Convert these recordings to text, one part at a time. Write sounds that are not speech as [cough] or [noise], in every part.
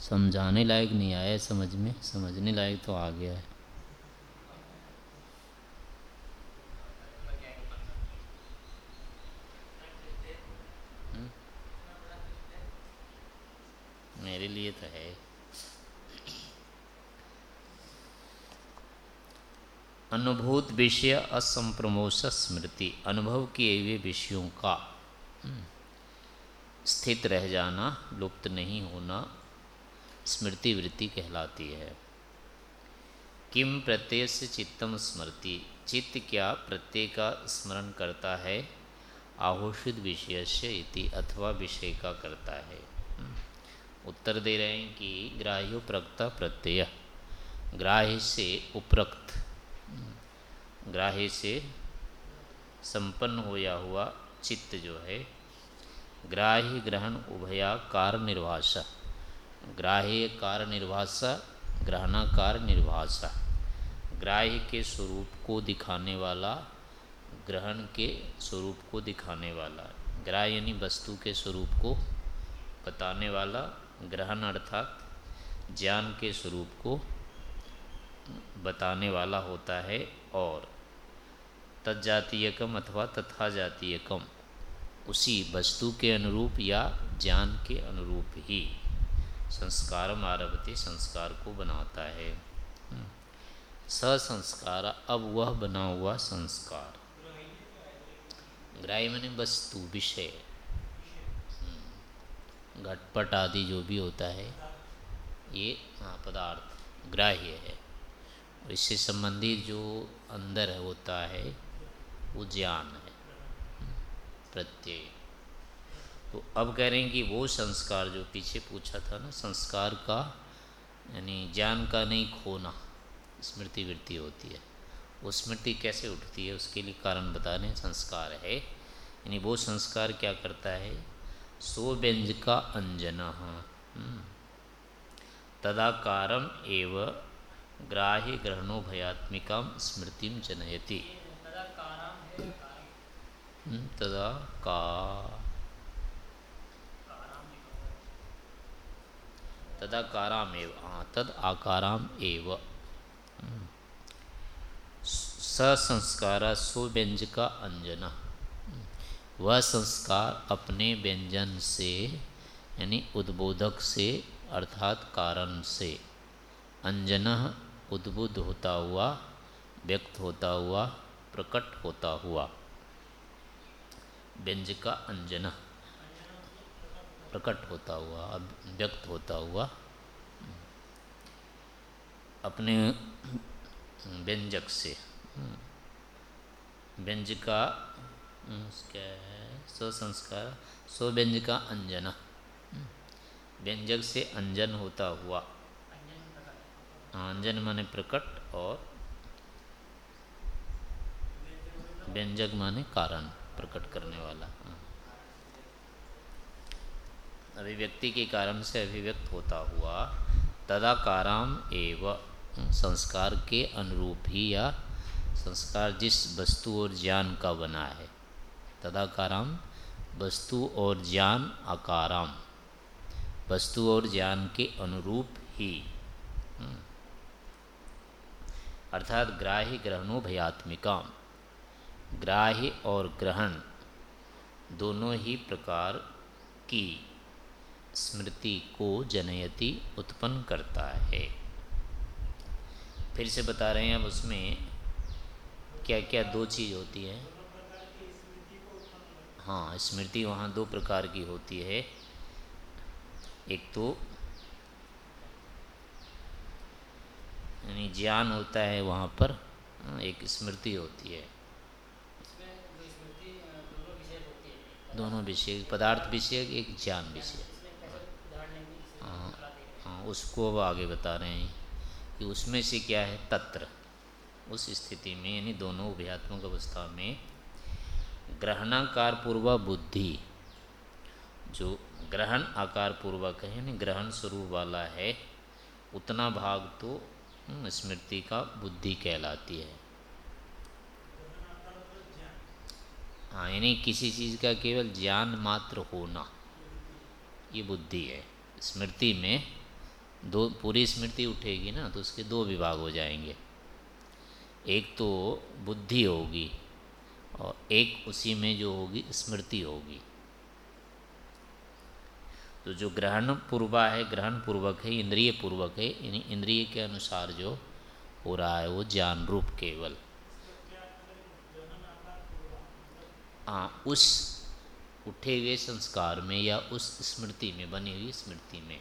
समझाने लायक नहीं आया समझ में समझने लायक तो आ गया है। हम्म? मेरे लिए तो है। अनुभूत विषय असंप्रमोश स्मृति अनुभव किए हुए विषयों का। हम्म, स्थित रह जाना लुप्त नहीं होना स्मृति वृत्ति कहलाती है। किम प्रत्यय से चित्तम स्मृति? चित्त क्या प्रत्यय का स्मरण करता है? आहोषित विषय से इति अथवा विषय का करता है। हम्म, उत्तर दे रहे हैं कि ग्राह्योप्रक्ता प्रत्यय। ग्राह्य से उपरक्त। ग्राह्य से संपन्न होया हुआ चित्त जो है ग्राह्य ग्रहण उभया कार निर्भाषा ग्राह्य कार निर्भाषा ग्रहणाकार निर्भाषा ग्राह्य के स्वरूप को दिखाने वाला, ग्रहण के स्वरूप को दिखाने वाला। ग्राह्य यानी वस्तु के स्वरूप को बताने वाला, ग्रहण अर्थात ज्ञान के स्वरूप को बताने वाला होता है और तजातीयकम अथवा तथा जातीयकम उसी वस्तु के अनुरूप या ज्ञान के अनुरूप ही। संस्कार आरभते संस्कार को बनाता है। ससंस्कार, अब वह बना हुआ संस्कार। ग्राह्य मैंने वस्तु, विषय। हम्म। घटपट आदि जो भी होता है, ये हाँ पदार्थ, ग्राह्य है। और इससे संबंधित जो अंदर होता है, वो ज्ञान है। प्रत्यय। तो अब कह रहे हैं कि वो संस्कार जो पीछे पूछा था ना संस्कार का यानी ज्ञान का नहीं खोना स्मृति वृत्ति होती है। वो स्मृति कैसे उठती है उसके लिए कारण बता रहे हैं संस्कार है। यानी वो संस्कार क्या करता है? सो व्यंज का अंजन हम्म। तदाकारम एवं ग्राह्य ग्रहणो भयात्मिका स्मृति जनयति। हम्म, तदा का तदाकारामेव हाँ तद आकाराम एव। हम्म। ससंस्कार सुव्यंजका अंजन। हम्म। वह संस्कार अपने व्यंजन से, यानी उद्बोधक से, अर्थात कारण से। अंजन उद्बुद्ध होता हुआ, व्यक्त होता हुआ, प्रकट होता हुआ। व्यंज का अंजन। प्रकट होता हुआ व्यक्त होता हुआ, अपने व्यंजक से, व्यंज का स्वसंस्कार स्व्यंज का अंजन, व्यंजक से अंजन होता हुआ, अंजन माने प्रकट और व्यंजक माने कारण प्रकट करने वाला हाँ। अभिव्यक्ति के कारण से अभिव्यक्त होता हुआ तदाकाराम एव संस्कार के अनुरूप ही या संस्कार जिस वस्तु और ज्ञान का बना है तदाकाराम, वस्तु और ज्ञान आकाराम वस्तु और ज्ञान के अनुरूप ही। अर्थात ग्राह्य ग्रहणों भयात्मिका ग्राह्य और ग्रहण दोनों ही प्रकार की स्मृति को जनयति उत्पन्न करता है। फिर से बता रहे हैं अब उसमें क्या क्या दो चीज़ होती है। हाँ स्मृति वहाँ दो प्रकार की होती है। एक तो यानी ज्ञान होता है वहाँ पर हाँ, एक स्मृति होती है। दोनों विषय पदार्थ विषय एक ज्ञान विषय। हाँ उसको अब आगे बता रहे हैं कि उसमें से क्या है तत्र। उस स्थिति में यानी दोनों उभयात्मक अवस्था में ग्रहणाकार पूर्व बुद्धि जो ग्रहण आकार पूर्वक है यानी ग्रहण स्वरूप वाला है उतना भाग तो हम्म, स्मृति का बुद्धि कहलाती है। हाँ यानी किसी चीज़ का केवल ज्ञान मात्र होना ये बुद्धि है। स्मृति में दो, पूरी स्मृति उठेगी ना तो उसके दो विभाग हो जाएँगे। एक तो बुद्धि होगी और एक उसी में जो होगी, स्मृति होगी। तो जो ग्रहण पूर्वा है, ग्रहण पूर्वक है, इंद्रिय पूर्वक है, यानी इंद्रिय के अनुसार जो हो रहा है, वो ज्ञान रूप केवल। हाँ उस उठे हुए संस्कार में या उस स्मृति में, बनी हुई स्मृति में।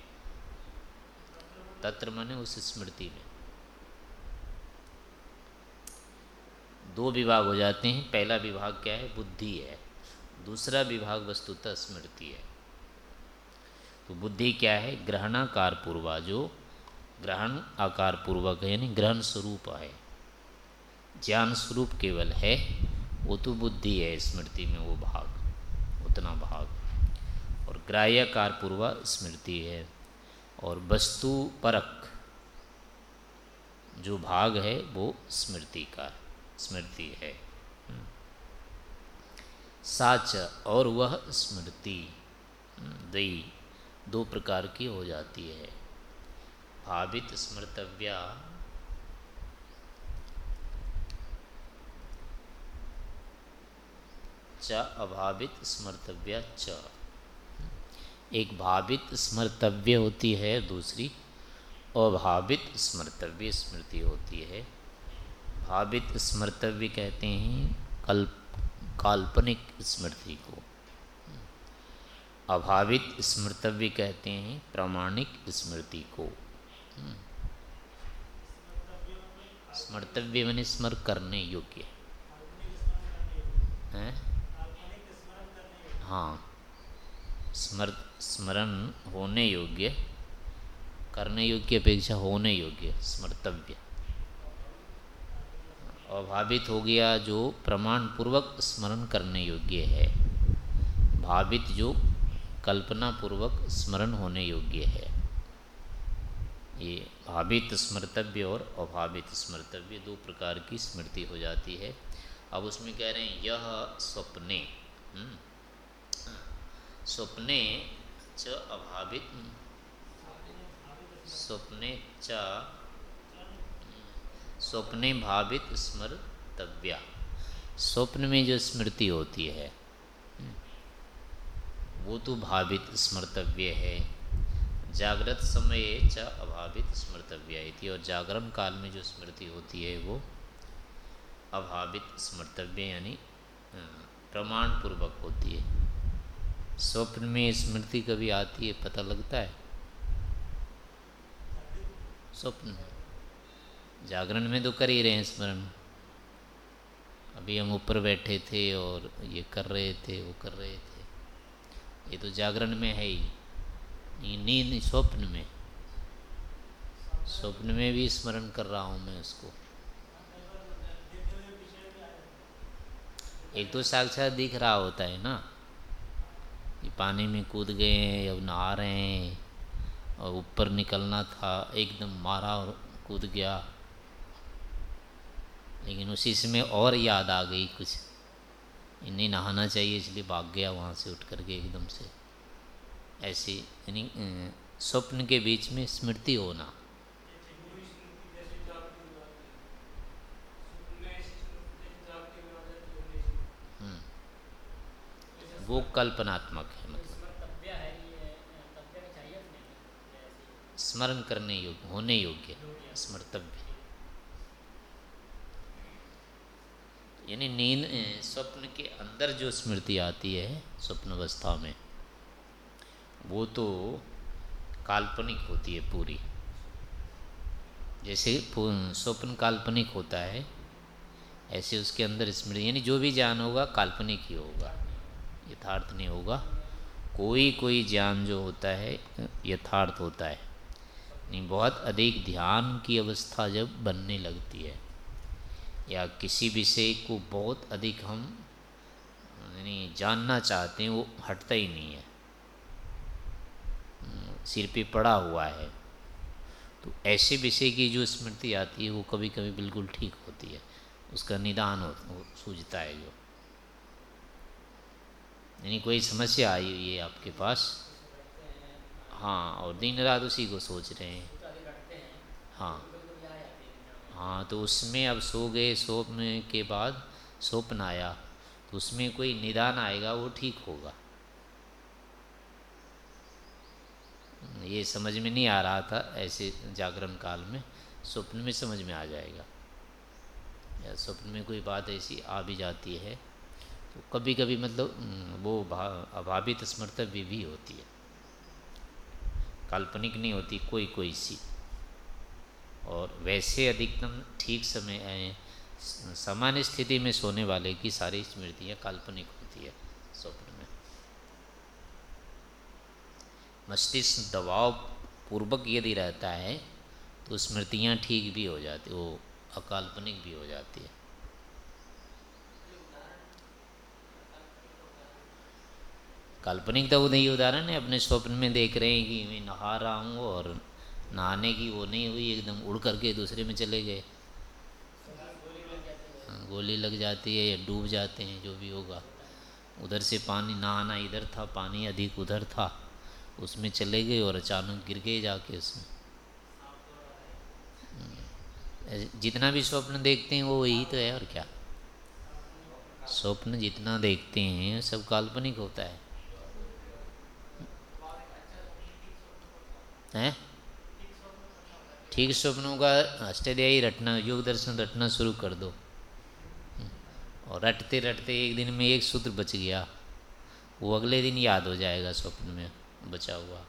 तत्र मने उस स्मृति में। दो विभाग हो जाते हैं। पहला विभाग क्या है? बुद्धि है। दूसरा विभाग वस्तुतः स्मृति है। तो बुद्धि क्या है? ग्रहणाकार पूर्वा जो ग्रहण आकार पूर्वक है, यानी ग्रहण स्वरूप है। ज्ञान स्वरूप केवल है, वो तो बुद्धि है, स्मृति में वो भाग, उतना भाग। और ग्राह्यकार पूर्वा स्मृति है। और वस्तु परक जो भाग है वो स्मृति का स्मृति है। हम्म। साच और वह स्मृति हम्म, दई दो प्रकार की हो जाती है। भावित स्मृतव्या च अभावित स्मर्तव्य च। एक भावित स्मर्तव्य होती है, दूसरी अभावित स्मर्तव्य स्मृति होती है। भावित स्मर्तव्य कहते हैं कल्प काल्पनिक स्मृति को। अभावित स्मृतव्य कहते हैं प्रामाणिक स्मृति को। स्मर्तव्य मैंने स्मर करने योग्य। है? हाँ। स्मर स्मरण होने योग्य करने योग्य अपेक्षा होने योग्य स्मर्तव्य। अभावित हो गया जो प्रमाण पूर्वक स्मरण करने योग्य है भावित जो कल्पना पूर्वक स्मरण होने योग्य है। ये भावित स्मृतव्य और अभावित स्मृतव्य दो प्रकार की स्मृति हो जाती है। अब उसमें कह रहे हैं यह स्वप्ने। हम्म, स्वप्ने च अभावित। स्वप्ने च, स्वप्ने भावित स्मृतव्या स्वप्न में जो स्मृति होती है, वो तो भावित स्मर्तव्य है। जागृत समय च अभावित स्मृतव्य स्मर्तव्य और जागरण काल में जो स्मृति होती है, वो अभावित स्मर्तव्य यानी प्रमाण पूर्वक होती है। स्वप्न में स्मृति कभी आती है, पता लगता है? स्वप्न। में जागरण में तो कर ही रहे हैं स्मरण। अभी हम ऊपर बैठे थे और ये कर रहे थे, वो कर रहे थे। ये तो जागरण में है ही। नींद स्वप्न में। स्वप्न में भी स्मरण कर रहा हूँ मैं उसको। एक तो साक्षात दिख रहा होता है ना? कि पानी में कूद गए हैं अब नहा रहे हैं, और ऊपर निकलना था, एकदम मारा और कूद गया। लेकिन उसी समय और याद आ गई कुछ। इन्हें नहाना चाहिए, इसलिए भाग गया वहाँ से उठ करके एकदम से। ऐसे, यानी स्वप्न के बीच में स्मृति होना। वो कल्पनात्मक है मतलब। स्मरण करने योग्य, होने योग्य, स्मर्तव्य। यानी नींद स्वप्न के अंदर जो स्मृति आती है स्वप्न अवस्था में, वो तो काल्पनिक होती है पूरी। जैसे स्वप्न काल्पनिक होता है, ऐसे उसके अंदर स्मृति, यानी जो भी ज्ञान होगा, काल्पनिक ही होगा। यथार्थ नहीं होगा। कोई कोई ज्ञान जो होता है, यथार्थ होता है। नहीं, बहुत अधिक ध्यान की अवस्था जब बनने लगती है, या किसी विषय को बहुत अधिक हम, यानी जानना चाहते हैं, वो हटता ही नहीं है। सिर पे पड़ा हुआ है। तो ऐसे विषय की जो स्मृति आती है, वो कभी कभी बिल्कुल ठीक होती है। उसका निदान हो, सूझता है जो। यानी कोई समस्या आई हुई है आपके पास? हाँ और दिन रात उसी को सोच रहे हैं। हाँ। हाँ तो उसमें अब सो गए सोने के बाद स्वप्न आया तो उसमें कोई निदान आएगा, वो ठीक होगा। ये समझ में नहीं आ रहा था, ऐसे जागरण काल में, स्वप्न में समझ में आ जाएगा। या स्वप्न में कोई बात ऐसी आ भी जाती है कभी कभी मतलब हम्म, वो अभावित स्मर्तव्य भी होती है। काल्पनिक नहीं होती कोई कोई सी। और वैसे अधिकतम ठीक समय सामान्य स्थिति में सोने वाले की सारी स्मृतियाँ काल्पनिक होती है स्वप्न में। मस्तिष्क दबाव पूर्वक यदि रहता है तो स्मृतियाँ ठीक भी हो जाती वो अकाल्पनिक भी हो जाती है। काल्पनिक तो नहीं उदाहरण है अपने स्वप्न में देख रहे हैं कि मैं नहा रहा हूँ और नहाने की वो नहीं हुई एकदम उड़ करके दूसरे में चले गए। हाँ, गोली लग जाती है या डूब जाते हैं जो भी होगा। उधर से पानी नहाना इधर था पानी अधिक उधर था उसमें चले गए और अचानक गिर गए जाके उसमें। जितना भी स्वप्न देखते हैं वो वही तो है और क्या? स्वप्न जितना देखते हैं सब काल्पनिक होता है। हैं? ठीक स्वप्नों का अष्टाध्यायी रटना, योग दर्शन रटना शुरू कर दो। और रटते रटते एक दिन में एक सूत्र बच गया। वो अगले दिन याद हो जाएगा स्वप्न में, बचा हुआ।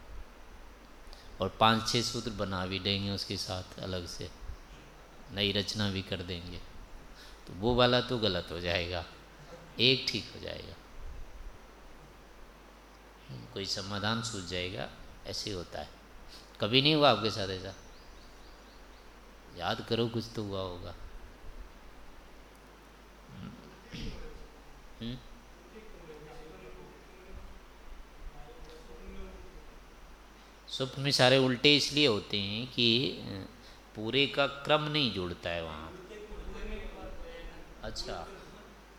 और पाँच छह सूत्र बना भी देंगे उसके साथ अलग से। नई रचना भी कर देंगे। तो वो वाला तो गलत हो जाएगा। एक ठीक हो जाएगा। कोई समाधान सूझ जाएगा, ऐसे होता है। कभी नहीं हुआ आपके साथ ऐसा? याद करो कुछ तो हुआ होगा। हम्म? स्वप्न में सारे उल्टे इसलिए होते हैं कि पूरे का क्रम नहीं जुड़ता है वहाँ। अच्छा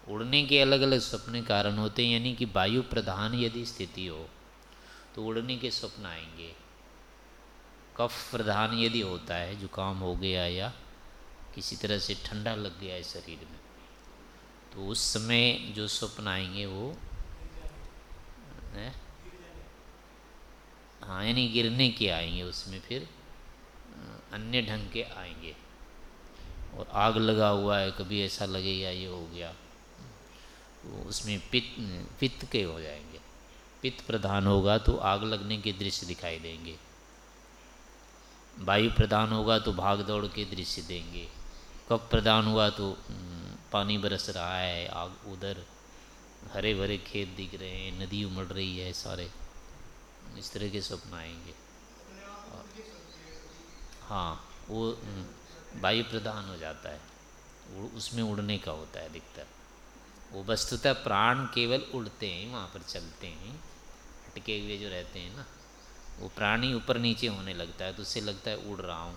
उड़ने के अलग अलग सपने कारण होते हैं, यानी कि वायु प्रधान यदि स्थिति हो तो उड़ने के स्वप्न आएँगे। कफ प्रधान यदि होता है, जुकाम हो गया या किसी तरह से ठंडा लग गया है शरीर में तो उस समय जो स्वप्न आएँगे वो, है? हाँ यानी गिरने के आएँगे, उसमें फिर अन्य ढंग के आएँगे। और आग लगा हुआ है, कभी ऐसा लगेगा ये हो गया तो उसमें पित्त पित्त के हो जाएँगे। पित्त प्रधान होगा तो आग लगने के दृश्य दिखाई देंगे। वायु प्रदान होगा तो भाग दौड़ के दृश्य देंगे। कप प्रदान हुआ तो पानी बरस रहा है, आग उधर हरे भरे खेत दिख रहे हैं, नदी उमड़ रही है सारे। इस तरह के स्वप्न आएँगे। हाँ वो वायु प्रदान हो जाता है। उसमें उड़ने का होता है अधिकतर। वो वस्तुतः प्राण केवल उड़ते हैं, वहाँ पर चलते हैं, हटके हुए जो रहते हैं ना। वो प्राणी ऊपर नीचे होने लगता है तो उससे लगता है उड़ रहा हूँ,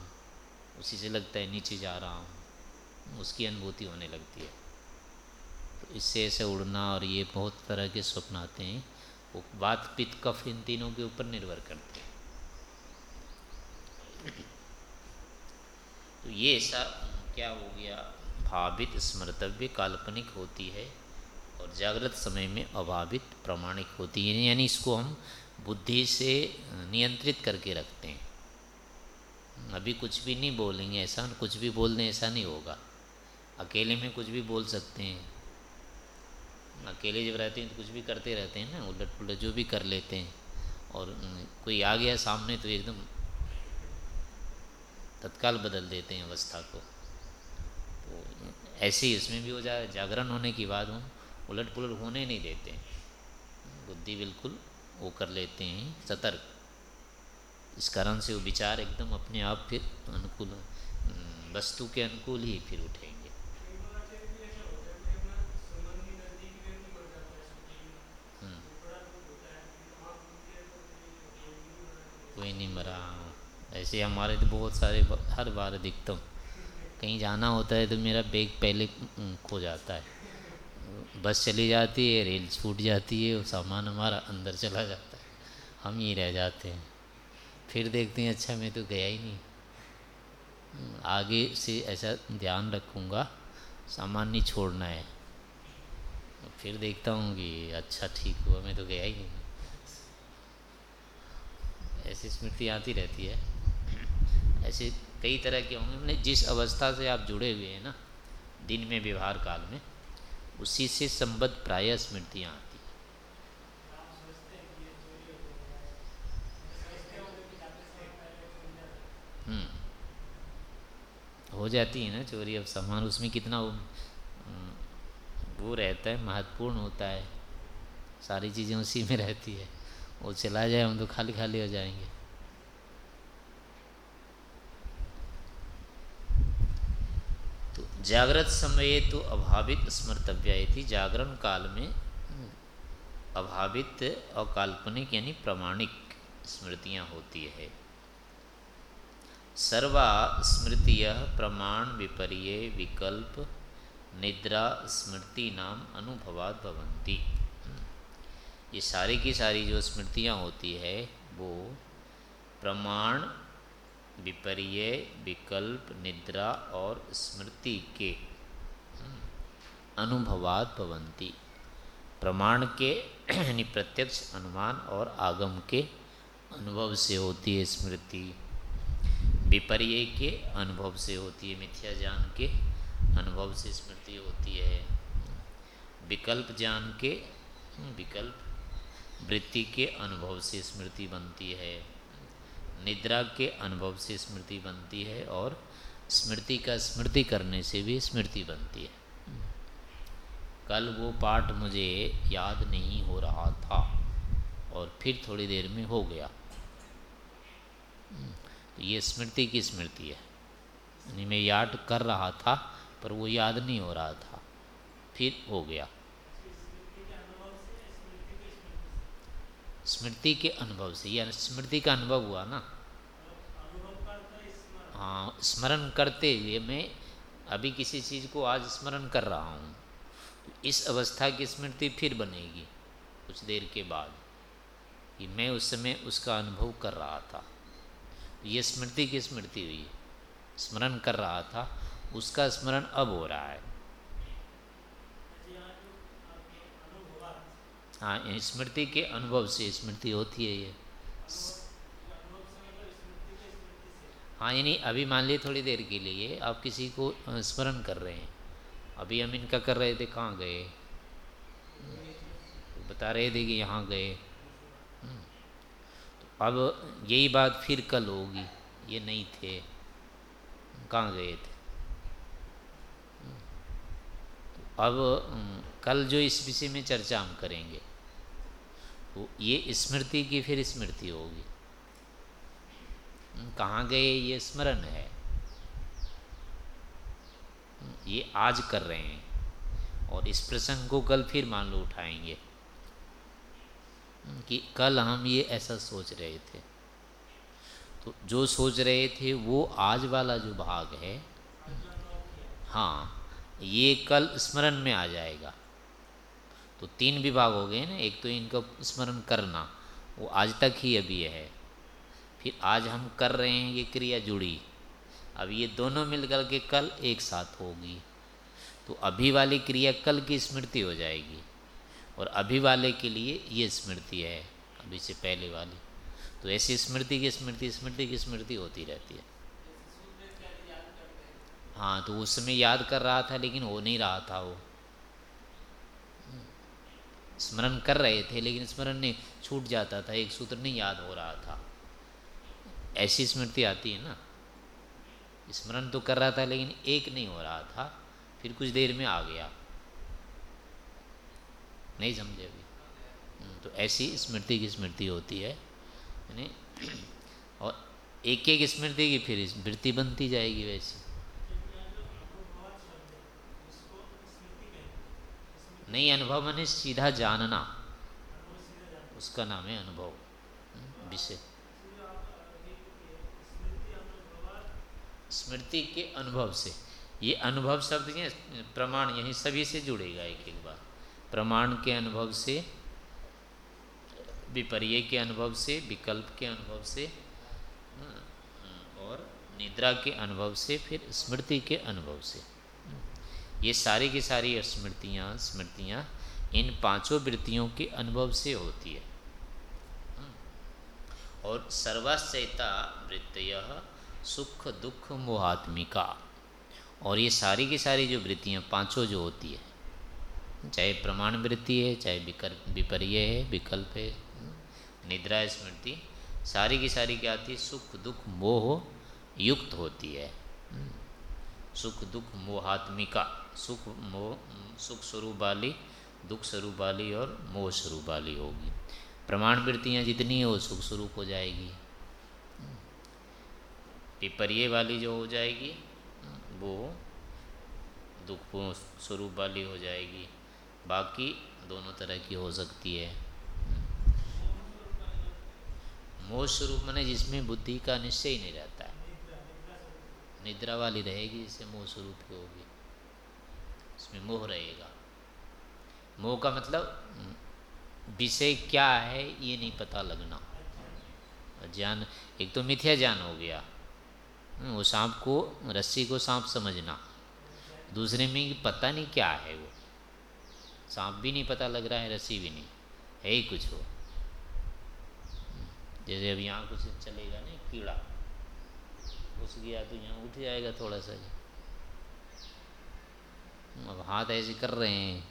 उसी से लगता है नीचे जा रहा हूँ, उसकी अनुभूति होने लगती है। तो इससे ऐसे उड़ना और ये बहुत तरह के स्वप्न आते हैं, वो बात पित्त कफ इन तीनों के ऊपर निर्भर करते हैं। तो ये ऐसा क्या हो गया? भावित स्मृतव्य काल्पनिक होती है और जागृत समय में अभावित, प्रमाणिक होती है। यानी इसको हम बुद्धि से नियंत्रित करके रखते हैं। अभी कुछ भी नहीं बोलेंगे ऐसा कुछ भी बोल दें ऐसा नहीं होगा। अकेले में कुछ भी बोल सकते हैं। अकेले जब रहते हैं तो कुछ भी करते रहते हैं ना उलट पुलट जो भी कर लेते हैं। और कोई आ गया सामने तो एकदम तत्काल बदल देते हैं अवस्था को। तो ऐसे ही इसमें भी हो जाए जागरण होने की बाद हम उलट पुलट होने नहीं देते। बुद्धि बिल्कुल वो कर लेते हैं, सतर्क। इस कारण से वो विचार एकदम अपने आप फिर अनुकूल वस्तु के अनुकूल ही फिर उठेंगे। हम्म। कोई नहीं मरा। ऐसे हमारे तो बहुत सारे हर बार अधिकतम। कहीं जाना होता है तो मेरा बैग पहले खो जाता है। बस चली जाती है रेल छूट जाती है और सामान हमारा अंदर चला जाता है। हम ही रह जाते हैं। फिर देखते हैं अच्छा मैं तो गया ही नहीं। आगे से ऐसा ध्यान रखूँगा, सामान नहीं छोड़ना है। फिर देखता हूँ कि अच्छा ठीक हुआ, मैं तो गया ही नहीं। ऐसी स्मृति आती रहती है। ऐसे कई तरह के होंगे। जिस अवस्था से आप जुड़े हुए हैं ना, दिन में, व्यवहार, काल में उसी से संबद्ध प्राय स्मृतियाँ आती हम्म। हो जाती है ना चोरी, अब सामान उसमें कितना वो रहता है, महत्वपूर्ण होता है। सारी चीज़ें उसी में रहती है। वो चला जाए, हम तो खाली खाली हो जाएँगे। जागृत समय तो अभावित स्मर्तव्य थी जागरण काल में, अभावित और काल्पनिक यानी प्रमाणिक स्मृतियाँ होती है। सर्वा स्मृतिय प्रमाण विपर्य विकल्प निद्रा स्मृति नाम अनुभवात भवंती ये सारी की सारी जो स्मृतियाँ होती है, वो प्रमाण विपर्य, विकल्प, निद्रा और स्मृति के अनुभवात भवंती। प्रमाण के, यानी प्रत्यक्ष अनुमान और आगम के अनुभव से होती है स्मृति। विपर्य के अनुभव से होती है, मिथ्या ज्ञान के अनुभव से स्मृति होती है। विकल्प ज्ञान के विकल्प, वृत्ति के अनुभव से स्मृति बनती है। निद्रा के अनुभव से स्मृति बनती है और स्मृति का स्मृति करने से भी स्मृति बनती है। कल वो पाठ मुझे याद नहीं हो रहा था और फिर थोड़ी देर में हो गया। तो ये स्मृति की स्मृति है। यानी मैं याद कर रहा था, पर वो याद नहीं हो रहा था। फिर हो गया। स्मृति के अनुभव से या स्मृति का अनुभव हुआ ना। हाँ स्मरण करते हुए मैं अभी किसी चीज़ को आज स्मरण कर रहा हूँ। तो इस अवस्था की स्मृति फिर बनेगी कुछ देर के बाद कि मैं उस समय उसका अनुभव कर रहा था। ये स्मृति की स्मृति हुई स्मरण कर रहा था, उसका स्मरण अब हो रहा है। हाँ स्मृति के अनुभव से स्मृति होती है ये। हाँ यानी अभी मान लिए थोड़ी देर के लिए, आप किसी को स्मरण कर रहे हैं। अभी हम इनका कर रहे थे, कहाँ गए? बता रहे थे कि यहाँ गए। तो अब यही बात फिर कल होगी, ये नहीं थे। कहाँ गए थे? तो अब कल जो इस विषय में चर्चा हम करेंगे तो ये स्मृति की फिर स्मृति होगी। कहाँ गए, ये स्मरण है। ये आज कर रहे हैं और इस प्रसंग को कल फिर मान लो उठाएँगे कि कल हम ये ऐसा सोच रहे थे। तो जो सोच रहे थे वो आज वाला जो भाग है हाँ ये कल स्मरण में आ जाएगा। तो तीन विभाग हो गए ना, एक तो इनका स्मरण करना, वो आज तक ही अभी है। फिर आज हम कर रहे हैं ये क्रिया जुड़ी। अब ये दोनों मिलकर के कल एक साथ होगी। तो अभी वाली क्रिया कल की स्मृति हो जाएगी और अभी वाले के लिए ये स्मृति है, अभी से पहले वाली। तो ऐसी स्मृति की स्मृति स्मृति की स्मृति होती रहती है। हाँ तो उस समय याद कर रहा था लेकिन हो नहीं रहा था वो। स्मरण कर रहे थे लेकिन स्मरण नहीं, छूट जाता था, एक सूत्र नहीं याद हो रहा था। ऐसी स्मृति आती है ना। स्मरण तो कर रहा था लेकिन एक नहीं हो रहा था फिर कुछ देर में आ गया। नहीं समझे अभी। हम्म, तो ऐसी स्मृति की स्मृति होती है यानी [clears throat] और एक एक स्मृति की फिर वृत्ति बनती जाएगी वैसी। नहीं अनुभव मैंने सीधा जानना। उसका नाम है अनुभव। हम्म, विषय। स्मृति के अनुभव से। ये अनुभव शब्द के प्रमाण यही सभी से जुड़ेगा एक एक बार। प्रमाण के अनुभव से, विपर्य के अनुभव से, विकल्प के अनुभव से, और निद्रा के अनुभव से, फिर स्मृति के अनुभव से। ये सारी की सारी स्मृतियाँ स्मृतियाँ इन पाँचों वृत्तियों के अनुभव से होती है। और सर्वाश्चयता वृत्तय सुख, दुख मोहात्मिका और ये सारी की सारी जो वृत्तियाँ, पाँचों जो होती है, चाहे प्रमाण वृत्ति है, चाहे विकल्प विपर्य है, विकल्प है, निद्रा, स्मृति, सारी की सारी क्या आती है? सुख, दुख, मोह युक्त होती है। सुख, दुख मोहात्मिका सुख, मोह, सुख स्वरूप वाली, दुख स्वरूप वाली और मोह स्वरूप वाली होगी। प्रमाण वृत्तियाँ जितनी हो सुख स्वरूप हो जाएगी। पिपरिये वाली जो हो जाएगी, वो दुख स्वरूप वाली हो जाएगी। बाकी दोनों तरह की हो सकती है। मोह स्वरूप मैंने जिसमें बुद्धि का निश्चय ही नहीं रहता। है निद्रा वाली रहेगी जिससे मोह स्वरूप की होगी। इसमें मोह रहेगा। मोह का मतलब विषय क्या है ये नहीं पता लगना। ज्ञान, एक तो मिथ्या ज्ञान हो गया। वो सांप को, रस्सी को सांप समझना। दूसरे में पता नहीं क्या है वो। सांप भी नहीं पता लग रहा है, रस्सी भी नहीं। है ही कुछ वो। जैसे अब यहाँ कुछ चलेगा नहीं, कीड़ा। घुस गया तो यहाँ उठ जाएगा थोड़ा सा अब हाथ ऐसे कर रहे हैं,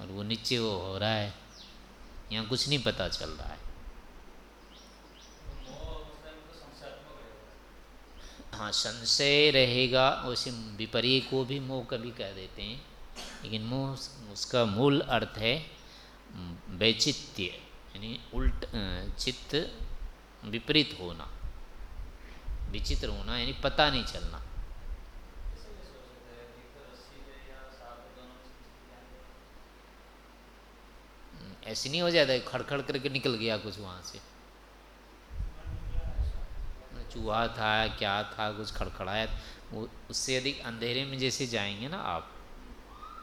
और वो नीचे वो हो रहा है। यहाँ कुछ नहीं पता चल रहा है। हाँ संशय रहेगा वैसे विपरीय को भी मोह कभी कह देते हैं। लेकिन मोह उसका मूल अर्थ है वैचित्य यानी उल्ट चित्त विपरीत होना। विचित्र होना, यानी पता नहीं चलना। ऐसे नहीं हो जाता खड़खड़ करके निकल गया कुछ वहाँ से। चूहा था क्या था कुछ खड़खड़ाया वो उससे अधिक अंधेरे में जैसे जाएँगे ना आप।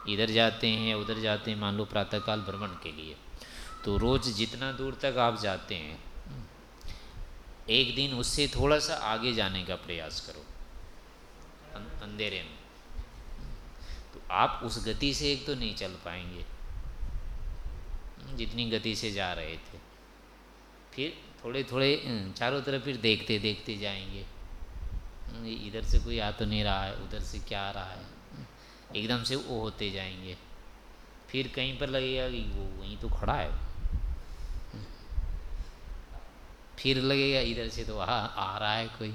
इधर जाते हैं उधर जाते हैं मान लो प्रातःकाल भ्रमण के लिए। तो रोज़ जितना दूर तक आप जाते हैं एक दिन उससे थोड़ा सा आगे जाने का प्रयास करो अं, अंधेरे में। तो आप उस गति से एक तो नहीं चल पाएँगे। जितनी गति से जा रहे थे। फिर थोड़े थोड़े चारों तरफ़ फिर देखते देखते जाएँगे। इधर से कोई आ तो नहीं रहा है उधर से क्या आ रहा है? एकदम से वो होते जाएँगे। फिर कहीं पर लगेगा कि वो वहीं तो खड़ा है। फिर लगेगा इधर से तो आ, आ रहा है कोई।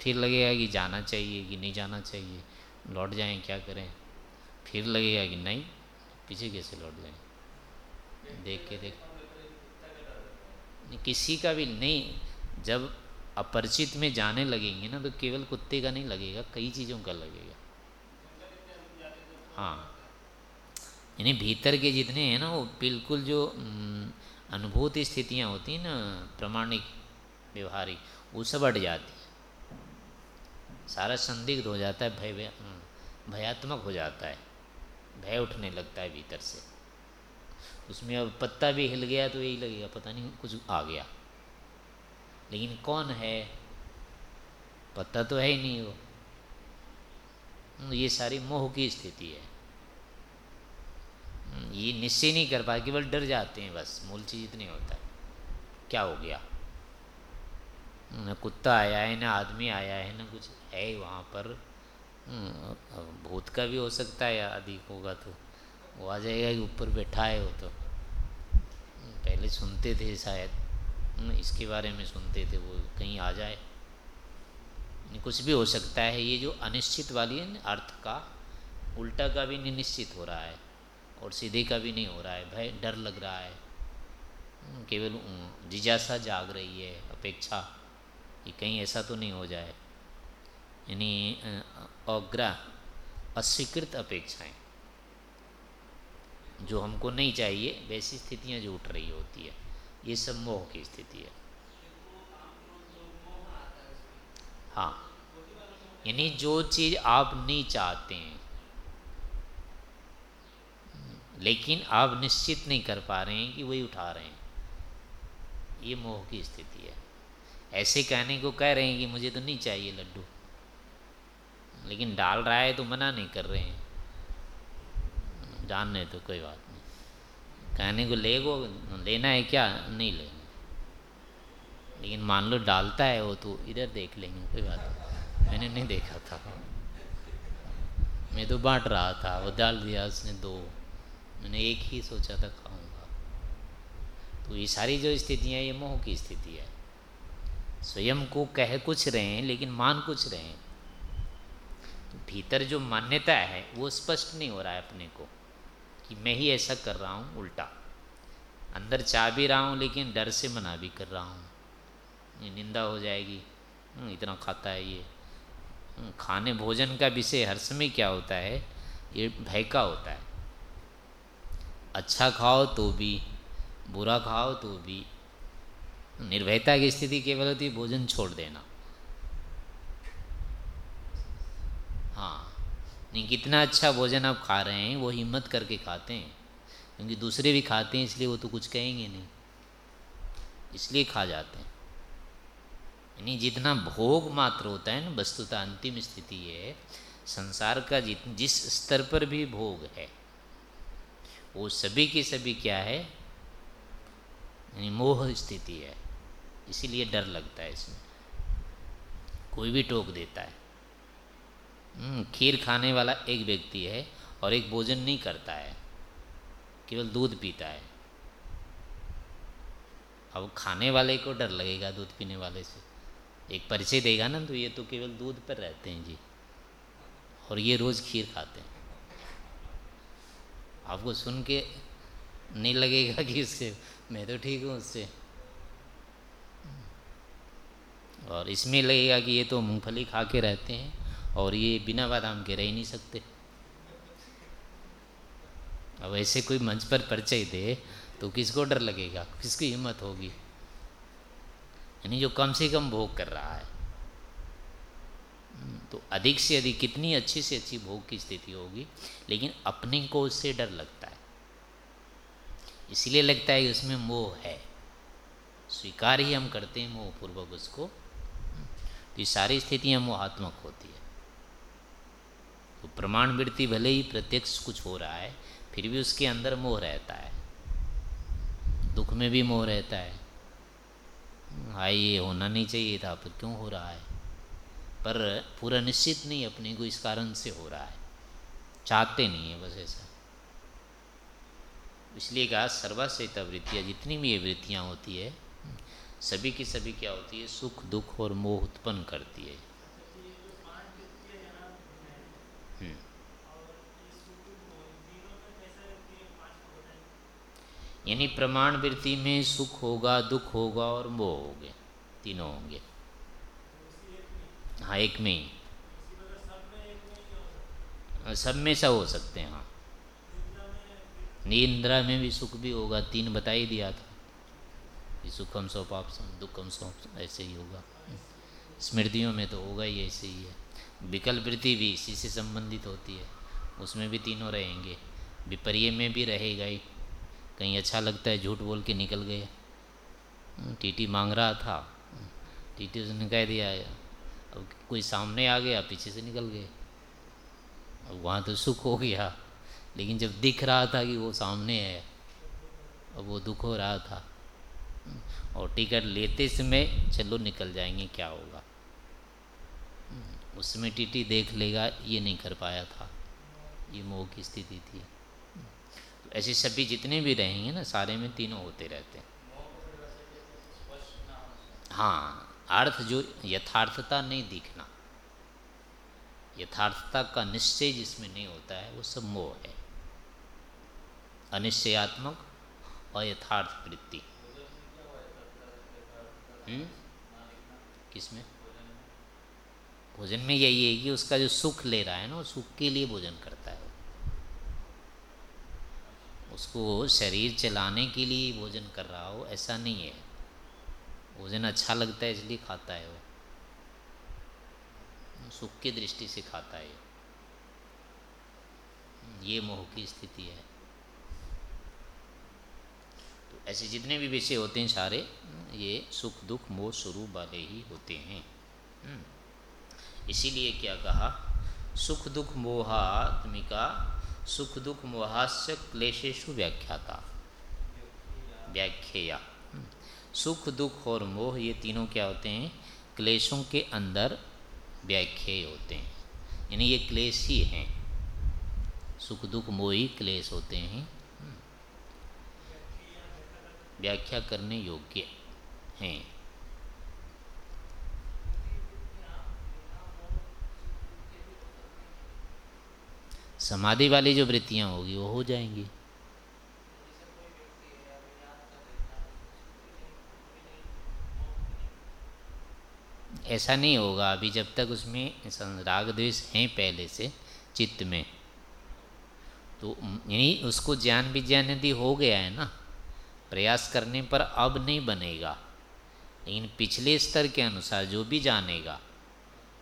फिर लगेगा कि जाना चाहिए कि नहीं जाना चाहिए। लौट जाएँ क्या करें? फिर लगेगा कि नहीं पीछे कैसे लौट जाएँ? देख के देख किसी का भी नहीं, जब अपरिचित में जाने लगेंगे ना तो केवल कुत्ते का नहीं लगेगा, कई चीज़ों का लगेगा। हाँ। यानी भीतर के जितने हैं ना, वो बिल्कुल जो अनुभूति स्थितियाँ होती हैं ना, प्रमाणिक, व्यवहारिक, वो सब अट जाती है। सारा संदिग्ध हो जाता है, भय, भयात्मक हो जाता है। भय उठने लगता है भीतर से। उसमें अब पत्ता भी हिल गया तो यही लगेगा, पता नहीं कुछ आ गया। लेकिन कौन है? पत्ता तो है ही नहीं वो। ये सारी मोह की स्थिति है। ये निश्चय नहीं कर पाए केवल डर जाते हैं बस, मूल चीज़ इतनी होता है। क्या हो गया? न कुत्ता आया है, ना आदमी आया है, ना कुछ है वहाँ पर। भूत का भी हो सकता है अधिक होगा तो। वो आ जाएगा कि ऊपर बैठा है वो तो। पहले सुनते थे शायद इसके बारे में सुनते थे वो, कहीं आ जाए। कुछ भी हो सकता है, ये जो अनिश्चित वाली है अर्थ का, उल्टा का भी निश्चित हो रहा है, और सीधे का भी नहीं हो रहा है, भय, डर लग रहा है। केवल जिज्ञासा जाग रही है, अपेक्षा, कि कहीं ऐसा तो नहीं हो जाए। यानी अग्रह अस्वीकृत अपेक्षाएँ। जो हमको नहीं चाहिए, वैसी स्थितियाँ जो उठ रही होती है। ये सब मोह की स्थिति है। हाँ। यानी जो चीज़ आप नहीं चाहते हैं, लेकिन आप निश्चित नहीं कर पा रहे हैं कि वही उठा रहे हैं। ये मोह की स्थिति है। ऐसे कहने को कह रहे हैं कि मुझे तो नहीं चाहिए लड्डू, लेकिन डाल रहा है तो मना नहीं कर रहे हैं। जानने तो कोई बात नहीं। कहने को ले गो लेना है क्या? नहीं लेंगे लेकिन मान लो डालता है वो तो इधर देख लेंगे, कोई बात नहीं। मैंने नहीं देखा था। मैं तो बांट रहा था, वो डाल दिया उसने दो। मैंने एक ही सोचा था खाऊँगा। तो ये सारी जो स्थितियाँ, ये मोह की स्थिति है। स्वयं को कह कुछ रहे हैं, लेकिन मान कुछ रहे हैं। तो भीतर जो मान्यता है, वो स्पष्ट नहीं हो रहा है अपने को। कि मैं ही ऐसा कर रहा हूँ उल्टा। अंदर चाह भी रहा हूँ लेकिन डर से मना भी कर रहा हूँ। निंदा हो जाएगी। हम्म, इतना खाता है ये। हम्म, खाने भोजन का विषय हर समय क्या होता है? ये भय का होता है। अच्छा खाओ तो भी बुरा खाओ तो भी। निर्भयता की स्थिति केवल होती भोजन छोड़ देना हाँ नहीं, कितना अच्छा भोजन आप खा रहे हैं, वो हिम्मत करके खाते हैं। क्योंकि दूसरे भी खाते हैं, इसलिए वो तो कुछ कहेंगे नहीं। इसलिए खा जाते हैं। यानी जितना भोग मात्र होता है ना, वस्तुता अंतिम स्थिति है, संसार का जित, जिस स्तर पर भी भोग है, वो सभी की सभी क्या है? यानी मोह स्थिति है। इसीलिए डर लगता है इसमें। कोई भी टोक देता है। खीर खाने वाला एक व्यक्ति है और एक भोजन नहीं करता है, केवल दूध पीता है। अब खाने वाले को डर लगेगा दूध पीने वाले से। एक परिचय देगा ना तो ये तो केवल दूध पर रहते हैं जी, और ये रोज़ खीर खाते हैं। आपको सुन के नहीं लगेगा कि इससे मैं तो ठीक हूँ उससे। और इसमें लगेगा कि ये तो मूंगफली खा के रहते हैं। और ये बिना बादाम के रह नहीं सकते। अब ऐसे कोई मंच पर परिचय दे तो किसको डर लगेगा? किसकी हिम्मत होगी? यानी जो कम से कम भोग कर रहा है। तो अधिक से अधिक कितनी अच्छी से अच्छी भोग की स्थिति होगी, लेकिन अपने को उससे डर लगता है। इसलिए लगता है कि उसमें मोह है। स्वीकार ही हम करते हैं मोह पूर्वक उसको। तो ये सारी स्थितियाँ मोहात्मक होती है। तो प्रमाण वृत्ति भले ही प्रत्यक्ष कुछ हो रहा है, फिर भी उसके अंदर मोह रहता है। दुख में भी मोह रहता है। हाँ ये होना नहीं चाहिए था, पर क्यों हो रहा है? पर पूरा निश्चित नहीं, अपने को इस कारण से हो रहा है। चाहते नहीं है बस ऐसा। इसलिए कहा, सर्वाश्रित वृत्तियाँ, जितनी भी ये वृत्तियाँ होती है, सभी की सभी क्या होती है? सुख, दुख और मोह उत्पन्न करती है। यानी प्रमाण वृत्ति में सुख होगा, दुख होगा और मोह होंगे, तीनों होंगे। हाँ एक में ही। सब में सब हो सकते हैं हाँ। निंद्रा में भी सुख भी होगा, तीन बता ही दिया था। कि सुखम सौ पाप सम दुखम सौ ऐसे ही होगा। स्मृतियों में तो होगा ही ऐसे ही है। विकल्प वृत्ति भी इसी से संबंधित होती है। उसमें भी तीनों रहेंगे। विपर्य में भी रहेगा ही। कहीं अच्छा लगता है, झूठ बोल के निकल गए। टीटी मांग रहा था। टीटी उसने कह दिया, अब कोई सामने आ गया, पीछे से निकल गए। अब वहाँ तो सुख हो गया। लेकिन जब दिख रहा था कि वो सामने है, अब वो दुख हो रहा था। और टिकट लेते समय, चलो निकल जाएँगे, क्या होगा? उसमें टीटी देख लेगा, ये नहीं कर पाया था। ये मोह की स्थिति थी। ऐसे सभी जितने भी रहेंगे ना, सारे में तीनों होते रहते हैं। हाँ अर्थ जो यथार्थता नहीं दिखना। यथार्थता का निश्चय जिसमें नहीं होता है, वो सब मोह है। अनिश्चयात्मक और यथार्थ वृत्ति हम्म? किसमें? भोजन में यही है कि उसका जो सुख ले रहा है ना, वो सुख के लिए भोजन करता है। उसको शरीर चलाने के लिए भोजन कर रहा हो, ऐसा नहीं है। भोजन अच्छा लगता है इसलिए खाता है वो। सुख की दृष्टि से खाता है। ये मोह की स्थिति है। तो ऐसे जितने भी विषय होते हैं सारे, ये सुख, दुख, मोह, स्वरूप वाले ही होते हैं। हम्म। इसीलिए क्या कहा? सुख, दुख, मोहात्मिका सुख दुख मोहास्य क्लेशेशु व्याख्याता। व्याख्या हम्म। सुख दुख और मोह, ये तीनों क्या होते हैं? क्लेशों के अंदर व्याख्या होते हैं। यानी ये क्लेश ही हैं। सुख दुख मोह ही क्लेश होते हैं। व्याख्या करने योग्य हैं। समाधि वाली जो वृत्तियाँ होगी, वो हो जाएँगी। ऐसा नहीं होगा, अभी जब तक उसमें राग द्वेष हैं पहले से चित्त में तो यानी उसको ज्ञान विज्ञान यदि हो गया है ना, प्रयास करने पर अब नहीं बनेगा। लेकिन पिछले स्तर के अनुसार जो भी जानेगा,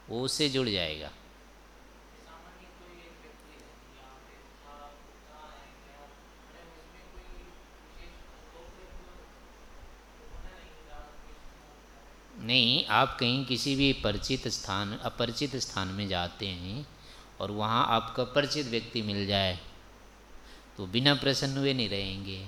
वो उससे जुड़ जाएगा। नहीं आप कहीं किसी भी परिचित स्थान अपरिचित स्थान में जाते हैं और वहाँ आपका परिचित व्यक्ति मिल जाए तो बिना प्रसन्न हुए नहीं रहेंगे।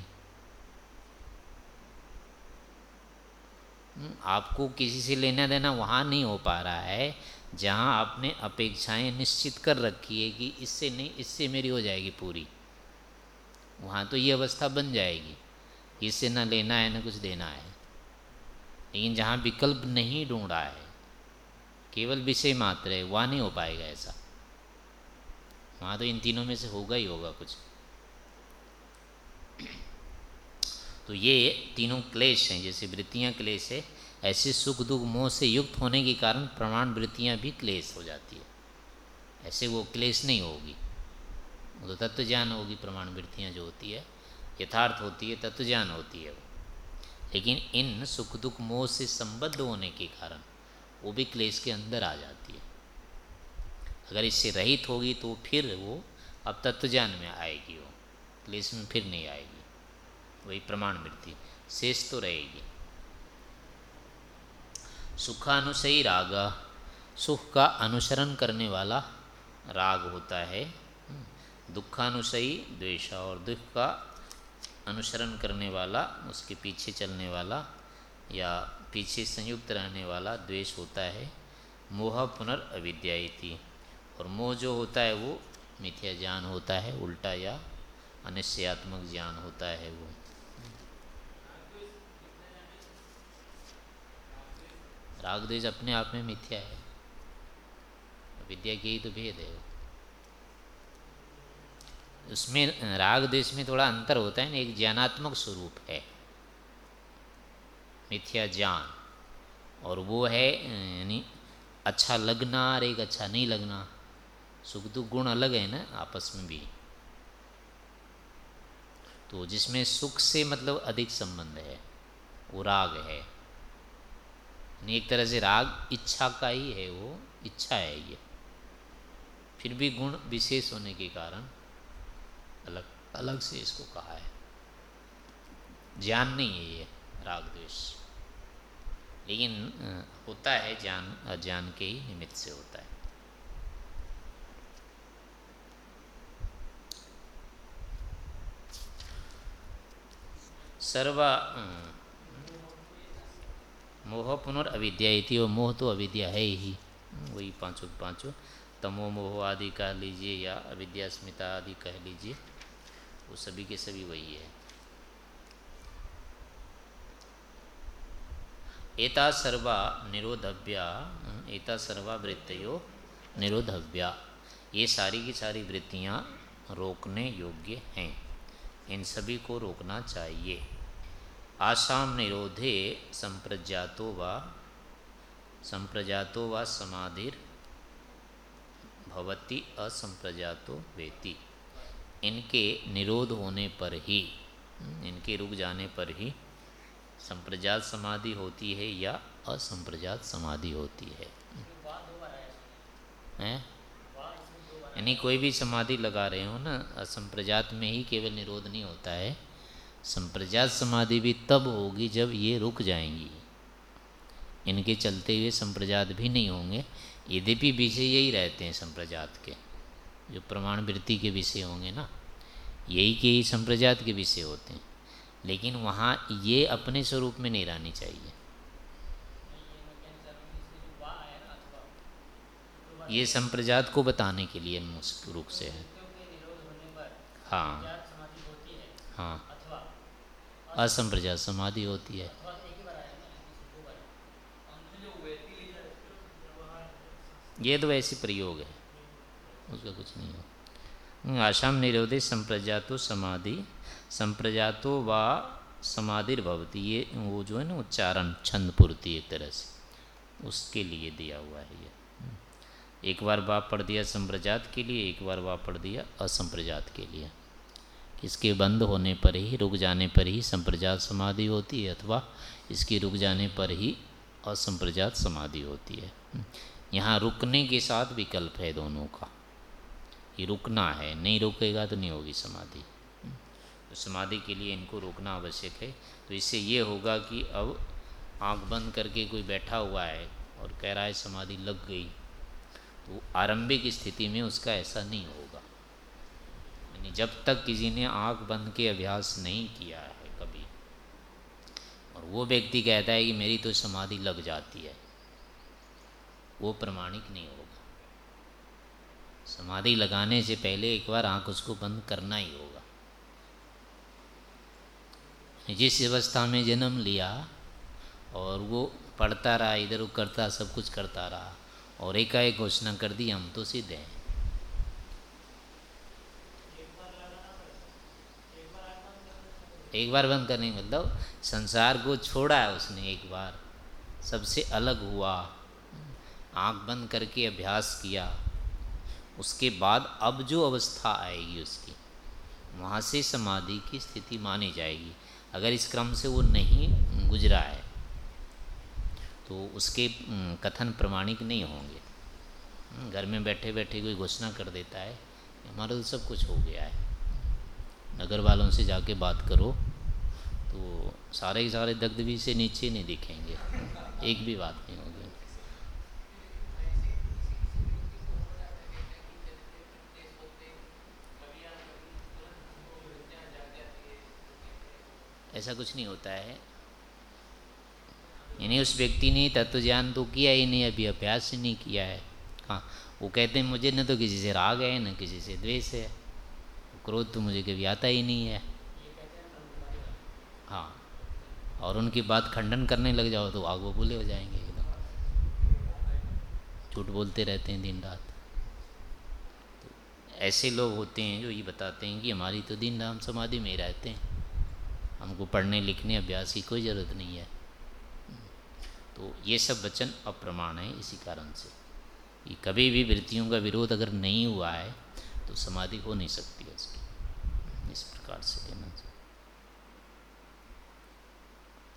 हम्म, आपको किसी से लेना देना वहाँ नहीं हो पा रहा है जहाँ आपने अपेक्षाएँ निश्चित कर रखी है कि इससे नहीं इससे मेरी हो जाएगी पूरी। वहाँ तो ये अवस्था बन जाएगी इससे ना लेना है ना कुछ देना है। लेकिन जहाँ विकल्प नहीं ढूंढा है, केवल विषय मात्र है, वहाँ नहीं हो पाएगा ऐसा। वहाँ तो इन तीनों में से होगा ही होगा कुछ। तो ये तीनों क्लेश हैं, जैसे वृत्तियाँ क्लेश है, ऐसे सुख दुख मोह से युक्त होने के कारण प्रमाण वृत्तियाँ भी क्लेश हो जाती है। ऐसे वो क्लेश नहीं होगी। वो तो तत्व ज्ञान होगी, प्रमाण वृत्तियाँ जो होती है, यथार्थ होती है तत्व ज्ञान होती है वो। लेकिन इन सुख दुख मोह से संबद्ध होने के कारण वो भी क्लेश के अंदर आ जाती है। अगर इससे रहित होगी तो फिर वो अब तत्व ज्ञान में आएगी वो। क्लेश में फिर नहीं आएगी। वही प्रमाण वृत्ति शेष तो रहेगी। सुखानुसयी राग। सुख का अनुसरण करने वाला राग होता है। दुखानुसयी द्वेष और दुख का अनुसरण करने वाला, उसके पीछे चलने वाला या पीछे संयुक्त रहने वाला द्वेष होता है, मोह पुनर्विद्या और मोह जो होता है वो मिथ्या ज्ञान होता है, उल्टा या अनिश्चयात्मक ज्ञान होता है वो। राग द्वेष अपने आप में मिथ्या है। विद्या की ही तो भेद है उसमें राग देश में थोड़ा अंतर होता है ना, एक ज्ञानात्मक स्वरूप है। मिथ्या ज्ञान। और वो है, यानी अच्छा लगना और एक अच्छा नहीं लगना। सुख दुख गुण अलग है ना, आपस में भी। तो जिसमें सुख से मतलब अधिक संबंध है, वो राग है। एक तरह से राग इच्छा का ही है वो, इच्छा है ये। फिर भी गुण विशेष होने के कारण अलग अलग से इसको कहा है। ज्ञान नहीं है ये, राग द्वेष। लेकिन होता है ज्ञान, अज्ञान के ही निमित्त से होता है। सर्वा मोह पुनर्विद्या थी वो मोह तो अविद्या है ही। वही पाँचों पाँचों। तमो मोह आदि कह लीजिए या अविद्या अविद्यास्मिता आदि कह लीजिए। वो सभी के सभी वही है। एता सर्वा निरोधव्या एता सर्वा वृत्तियों निरोधव्या। ये सारी की सारी वृत्तियाँ रोकने योग्य हैं। इन सभी को रोकना चाहिए। आसाम निरोधे संप्रजातो व संप्रजातो व समाधिर भवती असंप्रजातो वेती। इनके निरोध होने पर ही, इनके रुक जाने पर ही संप्रजात समाधि होती है या असंप्रजात समाधि होती है। यानी कोई भी समाधि लगा रहे हो ना, असंप्रजात में ही केवल निरोध नहीं होता है। संप्रजात समाधि भी तब होगी जब ये रुक जाएँगी। इनके चलते हुए संप्रजात भी नहीं होंगे। यद्यपि विषय यही रहते हैं संप्रजात के। जो प्रमाण वृत्ति के विषय होंगे ना, यही के ही संप्रजात के विषय होते हैं। लेकिन वहाँ ये अपने स्वरूप में नहीं रहनी चाहिए। ये संप्रजात को बताने के लिए मुख्य रूप से है। हाँ। हाँ। असंप्रजात समाधि होती है। ये तो वैसे प्रयोग है। उसका कुछ नहीं हो आशाम निरोधे संप्रजातो समाधि। संप्रजातो व समाधिर्भवती। ये, वो जो है ना, उच्चारण, छंद पूर्ति एक तरह से। उसके लिए दिया हुआ है ये। एक बार बाप पढ़ दिया संप्रजात के लिए, एक बार बाप पढ़ दिया असंप्रजात के लिए। इसके बंद होने पर ही, रुक जाने पर ही संप्रजात समाधि होती है, अथवा इसके रुक जाने पर ही असंप्रजात समाधि होती है। यहाँ रुकने के साथ विकल्प है दोनों का। ये रुकना है, नहीं रुकेगा तो नहीं होगी समाधि। तो समाधि के लिए इनको रोकना आवश्यक है। तो इससे ये होगा कि अब आँख बंद करके कोई बैठा हुआ है और कह रहा है समाधि लग गई तो आरंभिक स्थिति में उसका ऐसा नहीं होगा। यानी जब तक किसी ने आँख बंद के अभ्यास नहीं किया है कभी, और वो व्यक्ति कहता है कि मेरी तो समाधि लग जाती है, वो प्रमाणिक नहीं होगा। समाधि लगाने से पहले एक बार आँख उसको बंद करना ही होगा। जिस अवस्था में जन्म लिया और वो पढ़ता रहा, इधर वो करता सब कुछ करता रहा और एकाएक घोषणा कर दी, हम तो सिद्ध हैं। एक बार बंद करने मतलब संसार को छोड़ा है उसने एक बार। सबसे अलग हुआ। आँख बंद करके अभ्यास किया। उसके बाद अब जो अवस्था आएगी उसकी, वहाँ से समाधि की स्थिति मानी जाएगी। अगर इस क्रम से वो नहीं गुजरा है तो उसके कथन प्रमाणिक नहीं होंगे। घर में बैठे बैठे कोई घोषणा कर देता है, हमारा तो सब कुछ हो गया है। नगर वालों से जाके बात करो तो सारे ही सारे दग्धवी से नीचे नहीं दिखेंगे। एक भी बात नहीं होगी। ऐसा कुछ नहीं होता है। यानी उस व्यक्ति ने तत्व ज्ञान तो किया ही नहीं, अभी अभ्यास ही नहीं किया है। हाँ वो कहते हैं, मुझे न तो किसी से राग है, न किसी से द्वेष है। क्रोध तो मुझे कभी आता ही नहीं है। हाँ और उनकी बात खंडन करने लग जाओ तो आग वो बोले हो जाएँगे एकदम। झूठ बोलते रहते हैं दिन रात। तो ऐसे लोग होते हैं जो ये बताते हैं कि हमारी तो दिन राम समाधि में ही रहते हैं। हमको पढ़ने लिखने अभ्यास की कोई ज़रूरत नहीं है। तो ये सब वचन अप्रमाण है इसी कारण से। कि कभी भी वृत्तियों का विरोध अगर नहीं हुआ है तो समाधि हो नहीं सकती उसकी। इस प्रकार से। लेना